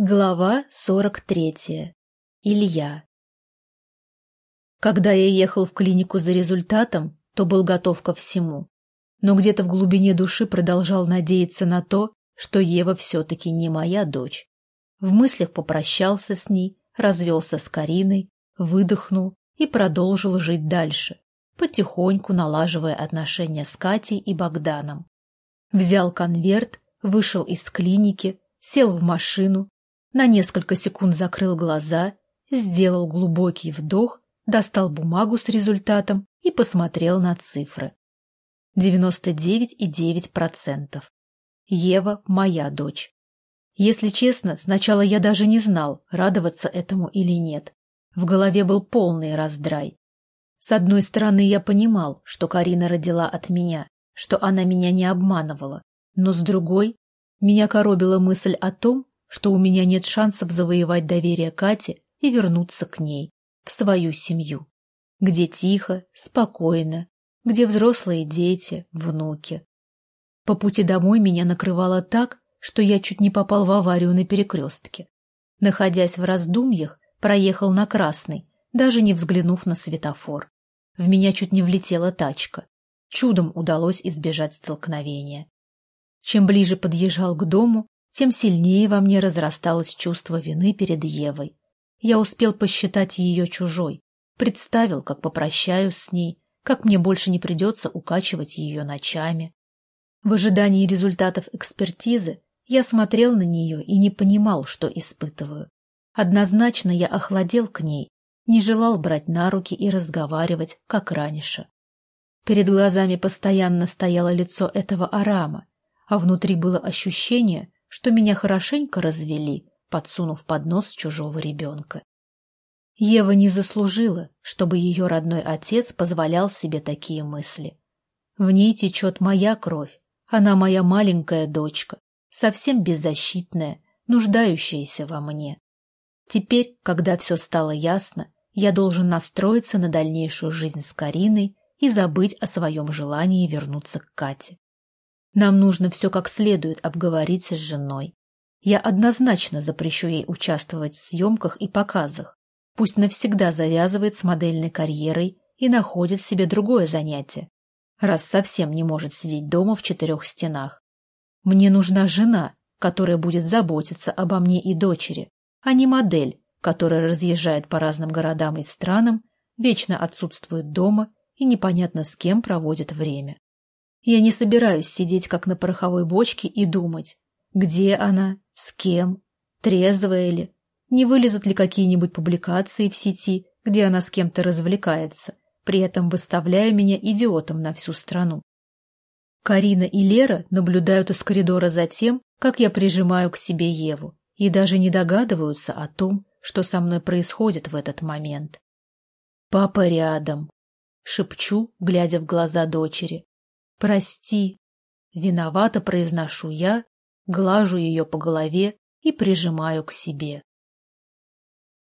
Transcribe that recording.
Глава 43. Илья. Когда я ехал в клинику за результатом, то был готов ко всему. Но где-то в глубине души продолжал надеяться на то, что Ева все-таки не моя дочь. В мыслях попрощался с ней, развелся с Кариной, выдохнул и продолжил жить дальше, потихоньку налаживая отношения с Катей и Богданом. Взял конверт, вышел из клиники, сел в машину на несколько секунд закрыл глаза, сделал глубокий вдох, достал бумагу с результатом и посмотрел на цифры. 99,9%. Ева – моя дочь. Если честно, сначала я даже не знал, радоваться этому или нет. В голове был полный раздрай. С одной стороны, я понимал, что Карина родила от меня, что она меня не обманывала, но с другой, меня коробила мысль о том, что у меня нет шансов завоевать доверие Кати и вернуться к ней, в свою семью, где тихо, спокойно, где взрослые дети, внуки. По пути домой меня накрывало так, что я чуть не попал в аварию на перекрестке. Находясь в раздумьях, проехал на красный, даже не взглянув на светофор. В меня чуть не влетела тачка. Чудом удалось избежать столкновения. Чем ближе подъезжал к дому, тем сильнее во мне разрасталось чувство вины перед Евой. Я успел посчитать ее чужой, представил, как попрощаюсь с ней, как мне больше не придется укачивать ее ночами. В ожидании результатов экспертизы я смотрел на нее и не понимал, что испытываю. Однозначно я охладел к ней, не желал брать на руки и разговаривать, как раньше. Перед глазами постоянно стояло лицо этого Арама, а внутри было ощущение, что меня хорошенько развели, подсунув под нос чужого ребенка. Ева не заслужила, чтобы ее родной отец позволял себе такие мысли. В ней течет моя кровь, она моя маленькая дочка, совсем беззащитная, нуждающаяся во мне. Теперь, когда все стало ясно, я должен настроиться на дальнейшую жизнь с Кариной и забыть о своем желании вернуться к Кате. Нам нужно все как следует обговорить с женой. Я однозначно запрещу ей участвовать в съемках и показах. Пусть навсегда завязывает с модельной карьерой и находит себе другое занятие, раз совсем не может сидеть дома в четырех стенах. Мне нужна жена, которая будет заботиться обо мне и дочери, а не модель, которая разъезжает по разным городам и странам, вечно отсутствует дома и непонятно с кем проводит время. Я не собираюсь сидеть как на пороховой бочке и думать, где она, с кем, трезвая ли, не вылезут ли какие-нибудь публикации в сети, где она с кем-то развлекается, при этом выставляя меня идиотом на всю страну. Карина и Лера наблюдают из коридора за тем, как я прижимаю к себе Еву, и даже не догадываются о том, что со мной происходит в этот момент. «Папа рядом», — шепчу, глядя в глаза дочери. «Прости!» Виновато произношу я, глажу ее по голове и прижимаю к себе.